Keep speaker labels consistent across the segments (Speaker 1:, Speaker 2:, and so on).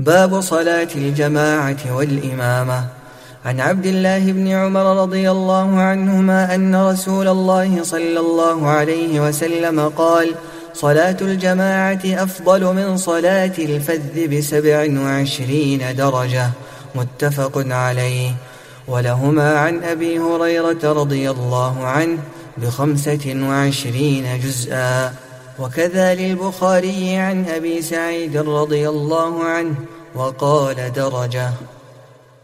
Speaker 1: باب صلاة الجماعة والإمامة. عن عبد الله بن عمر رضي الله عنهما أن رسول الله صلى الله عليه وسلم قال صلاة الجماعة أفضل من صلاة الفذ بسبع وعشرين درجة. متفق عليه. ولهما عن أبي هريرة رضي الله عنه بخمسة وعشرين جزءا. وكذا للبخاري عن أبي سعيد رضي الله عنه وقال درجة.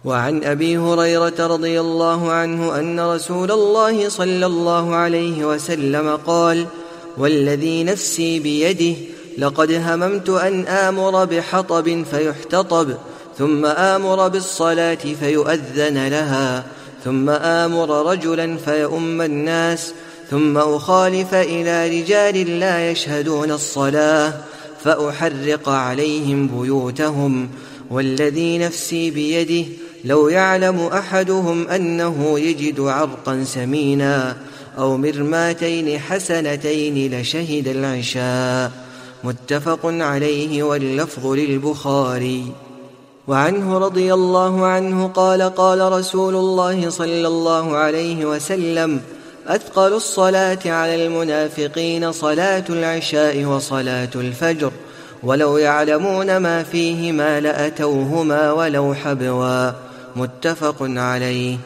Speaker 1: وعن أبي هريرة رضي الله عنه أن رسول الله صلى الله عليه وسلم قال والذي نفسي بيده لقد هممت أن آمر بحطب فيحتطب ثم آمر بالصلاة فيؤذن لها ثم آمر رجلا فيؤم الناس ثم أخالف إلى رجال لا يشهدون الصلاة فأحرق عليهم بيوتهم والذي نفسي بيده لو يعلم أحدهم أنه يجد عرقا سمينا أو مرماتين حسنتين لشهد العشاء. متفق عليه واللفظ للبخاري. وعنه رضي الله عنه قال قال رسول الله صلى الله عليه وسلم أثقل الصلاة على المنافقين صلاة العشاء وصلاة الفجر ولو يعلمون ما فيهما لأتوهما ولو حبوا. متفق عليه.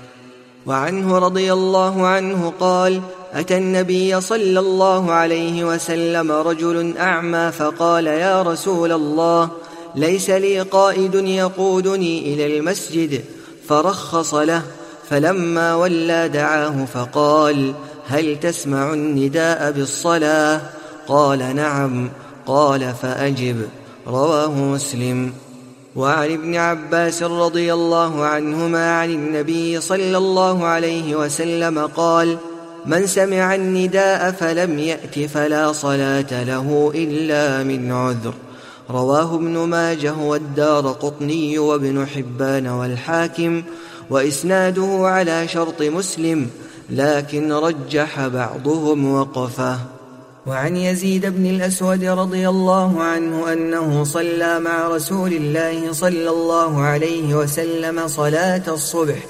Speaker 1: وعنه رضي الله عنه قال أتى النبي صلى الله عليه وسلم رجل أعمى فقال يا رسول الله ليس لي قائد يقودني إلى المسجد فرخص له. فلما ولى دعاه فقال هل تسمع النداء بالصلاة؟ قال نعم. قال فأجب. رواه مسلم. وعن ابن عباس رضي الله عنهما عن النبي صلى الله عليه وسلم قال من سمع النداء فلم يأت فلا صلاة له إلا من عذر. رواه ابن ماجه والدار قطني وابن حبان والحاكم. وإسناده على شرط مسلم لكن رجح بعضهم وقفه.
Speaker 2: وعن يزيد بن الأسود رضي الله عنه أنه صلى مع رسول الله صلى الله عليه وسلم صلاة الصبح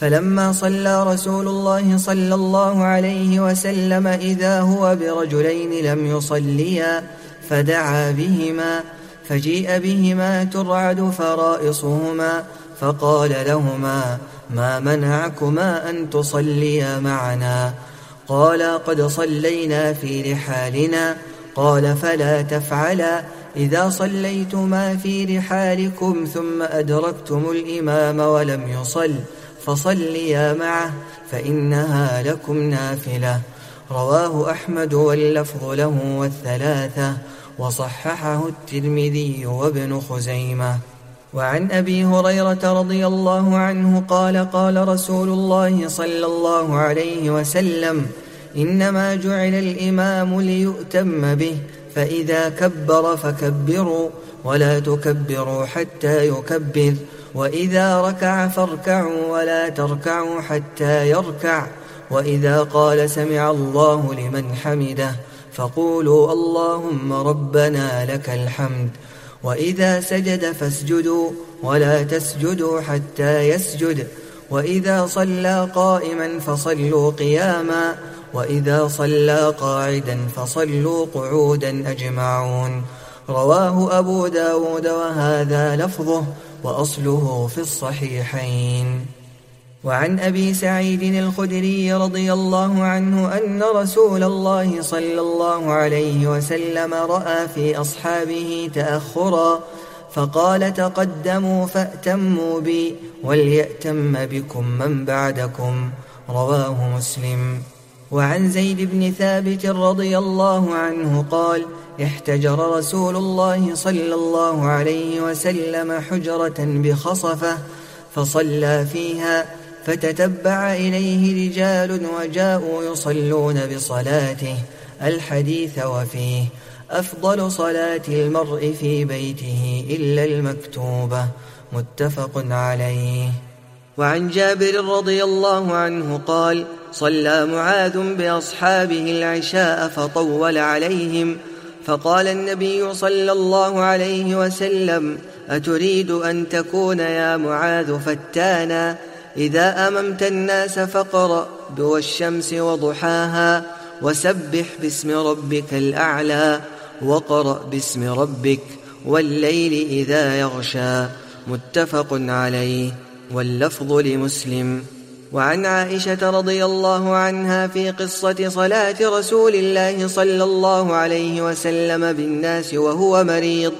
Speaker 2: فلما صلى رسول الله صلى الله عليه وسلم إذا هو برجلين لم يصليا فدعا بهما فجيء بهما ترعد فرائصهما فقال لهما ما منعكما أن تصليا معنا؟ قال قد صلينا في رحالنا. قال فلا تفعلا. إذا صليتما في رحالكم ثم أدركتم الإمام ولم يصل فصليا معه فإنها لكم نافلة. رواه أحمد واللفظ له والثلاثة وصححه الترمذي وابن خزيمة. وعن أبي هريرة رضي الله عنه قال قال رسول الله صلى الله عليه وسلم إنما جعل الإمام ليؤتم به فإذا كبر فكبروا ولا تكبروا حتى يكبر وإذا ركع فاركعوا ولا تركعوا حتى يركع وإذا قال سمع الله لمن حمده فقولوا اللهم ربنا لك الحمد. وإذا سجد فاسجدوا ولا تسجدوا حتى يسجد. وإذا صلى قائما فصلوا قياما. وإذا صلى قاعدا فصلوا قعودا أجمعون. رواه أبو داود وهذا لفظه وأصله في الصحيحين. وعن أبي سعيد الخدري رضي الله عنه أن رسول الله صلى الله عليه وسلم رأى في أصحابه تأخرا فقال تقدموا فأتموا بي وليأتم بكم من بعدكم. رواه مسلم. وعن زيد بن ثابت رضي الله عنه قال احتجر رسول الله صلى الله عليه وسلم حجرة بخصفة فصلى فيها فتتبع إليه رجال وجاءوا يصلون بصلاته. الحديث وفيه أفضل صلاة المرء في بيته إلا المكتوبة. متفق عليه.
Speaker 1: وعن جابر رضي الله عنه قال صلى معاذ بأصحابه العشاء فطول عليهم. فقال النبي صلى الله عليه وسلم
Speaker 2: أتريد أن تكون يا معاذ فتانا؟ إذا أممت الناس فقرأ الشمس وضحاها وسبح باسم ربك الأعلى وقرأ باسم ربك والليل إذا يغشى متفق عليه واللفظ لمسلم. وعن عائشة رضي الله عنها في قصة صلاة رسول الله صلى الله عليه وسلم بالناس وهو مريض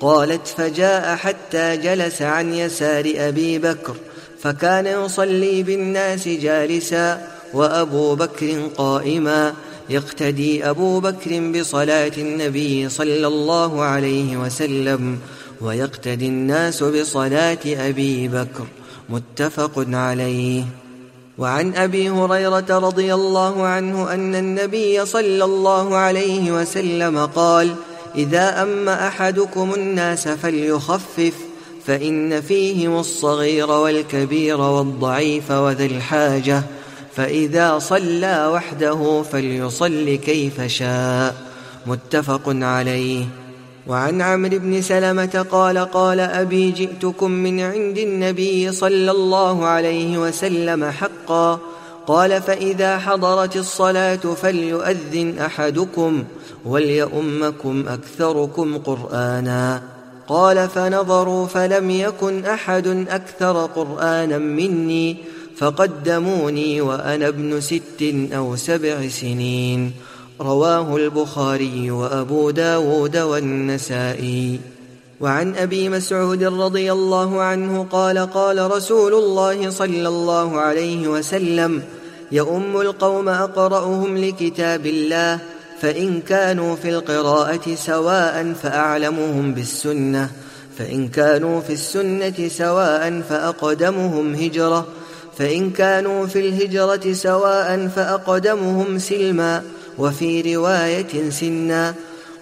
Speaker 2: قالت فجاء حتى جلس عن يسار أبي بكر فكان يصلي بالناس جالسا وأبو بكر قائما. يقتدي أبو بكر بصلاة النبي صلى الله عليه وسلم ويقتدي الناس بصلاة أبي بكر متفق عليه. وعن أبي هريرة رضي الله عنه أن النبي صلى الله عليه وسلم قال إذا أم أحدكم الناس فليخفف فإن فيهم الصغير والكبير والضعيف وذا الحاجة فإذا صلى وحده فليصل كيف شاء. متفق عليه. وعن عمرو بن سلمة قال قال أبي جئتكم من عند النبي صلى الله عليه وسلم حقا. قال فإذا حضرت الصلاة فليؤذن أحدكم وليؤمكم أكثركم قرآنا. قال فنظروا فلم يكن أحد أكثر قرآنا مني فقدموني وأنا ابن ست أو سبع سنين. رواه البخاري وأبو داود والنسائي. وعن أبي مسعود رضي الله عنه قال قال رسول الله صلى الله عليه وسلم يؤم القوم أقرأهم لكتاب الله فإن كانوا في القراءة سواء فأعلمهم بالسنة فإن كانوا في السنة سواء فأقدمهم هجرة فإن كانوا في الهجرة سواء فأقدمهم سلما وفي رواية سنا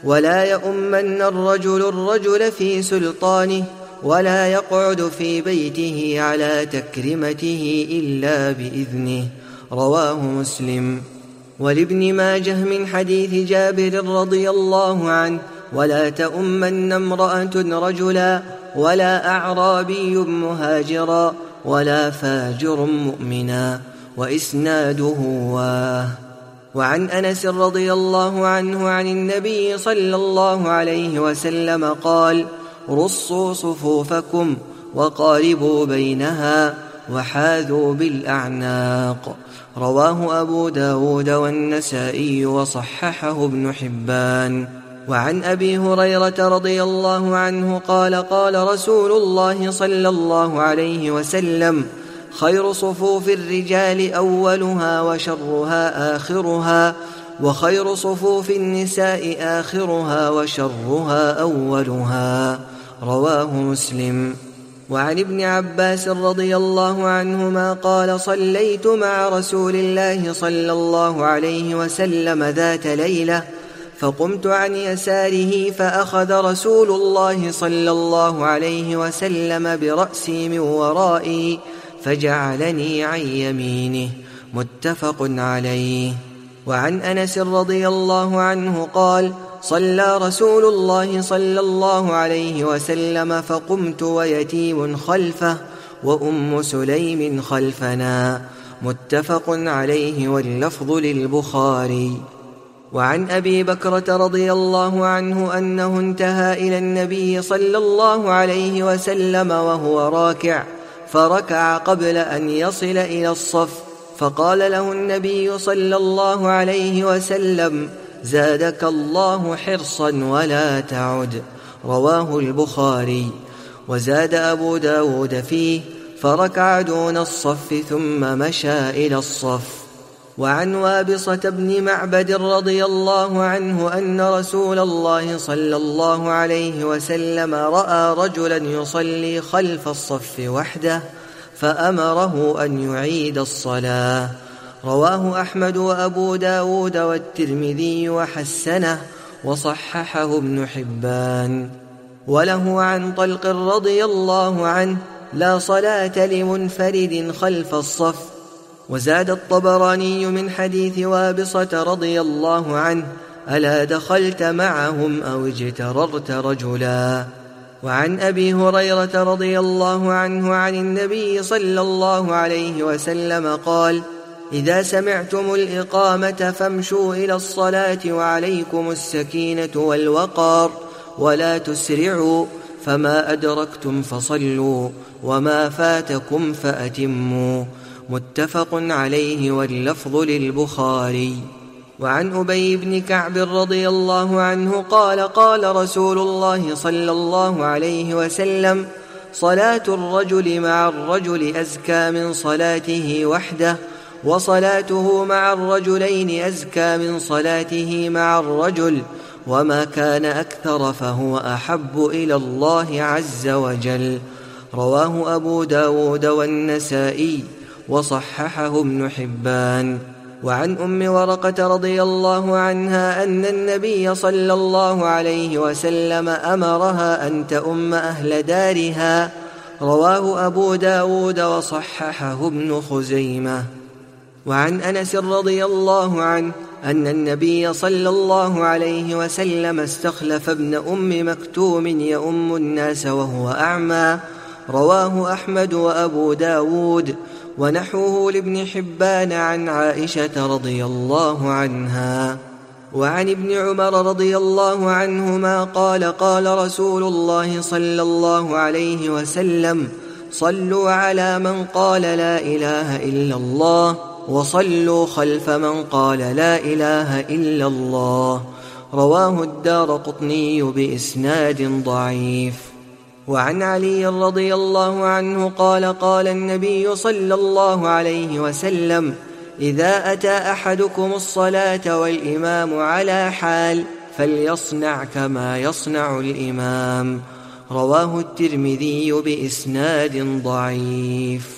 Speaker 2: ولا يؤمن الرجل الرجل في سلطانه ولا يقعد في بيته على تكرمته إلا بإذنه رواه مسلم. ولابن ماجه من حديث جابر رضي الله عنه ولا تؤمن امرأة رجلا ولا أعرابي مهاجرا ولا فاجر مؤمنا وإسناده واه. وعن أنس رضي الله عنه عن النبي صلى الله عليه وسلم قال رصوا صفوفكم وقاربوا بينها وحاذوا بالأعناق. رواه أبو داود والنسائي وصححه ابن حبان. وعن أبي هريرة رضي الله عنه قال قال رسول الله صلى الله عليه وسلم خير صفوف الرجال أولها وشرها آخرها وخير صفوف النساء آخرها وشرها أولها. رواه مسلم. وعن ابن عباس رضي الله عنهما قال صليت مع رسول الله صلى الله عليه وسلم ذات ليلة فقمت عن يساره فأخذ رسول الله صلى الله عليه وسلم برأسي من ورائي فجعلني عن يمينه متفق عليه. وعن أنس رضي الله عنه قال صلى رسول الله صلى الله عليه وسلم فقمت ويتيم خلفه وأم سليم خلفنا متفق عليه واللفظ للبخاري. وعن أبي بكرة رضي الله عنه أنه انتهى إلى النبي صلى الله عليه وسلم وهو راكع فركع قبل أن يصل إلى الصف فقال له النبي صلى الله عليه وسلم زادك الله حرصا ولا تعد. رواه البخاري. وزاد أبو داود فيه فركع دون الصف ثم مشى إلى الصف. وعن وابصة بن معبد رضي الله عنه أن رسول الله صلى الله عليه وسلم رأى رجلا يصلي خلف الصف وحده فأمره أن يعيد الصلاة. رواه أحمد وأبو داود والترمذي وحسنه وصححه ابن حبان. وله عن طلق رضي الله عنه لا صلاة لمنفرد خلف الصف. وزاد الطبراني من حديث وابصة رضي الله عنه ألا دخلت معهم أو اجتررت رجلا. وعن أبي هريرة رضي الله عنه عن النبي صلى الله عليه وسلم قال إذا سمعتم الإقامة فامشوا إلى الصلاة وعليكم السكينة والوقار ولا تسرعوا فما أدركتم فصلوا وما فاتكم فأتموا متفق عليه واللفظ للبخاري وعن أبي بن كعب رضي الله عنه قال قال رسول الله صلى الله عليه وسلم صلاة الرجل مع الرجل أزكى من صلاته وحده وصلاته مع الرجلين أزكى من صلاته مع الرجل وما كان أكثر فهو أحب إلى الله عز وجل. رواه أبو داود والنسائي وصححه ابن حبان. وعن أم ورقة رضي الله عنها أن النبي صلى الله عليه وسلم أمرها أن تؤم أهل دارها. رواه أبو داود وصححه ابن خزيمة. وعن أنس رضي الله عنه أن النبي صلى الله عليه وسلم استخلف ابن أم مكتوم يؤم الناس وهو أعمى. رواه أحمد وأبو داود ونحوه لابن حبان عن عائشة رضي الله عنها. وعن ابن عمر رضي الله عنهما قال قال رسول الله صلى الله عليه وسلم صلوا على من قال لا إله إلا الله. وصلوا خلف من قال لا إله إلا الله. رواه الدار قطني بإسناد ضعيف. وعن علي رضي الله عنه قال قال النبي صلى الله عليه وسلم إذا أتى أحدكم الصلاة والإمام على حال فليصنع كما يصنع الإمام. رواه الترمذي بإسناد ضعيف.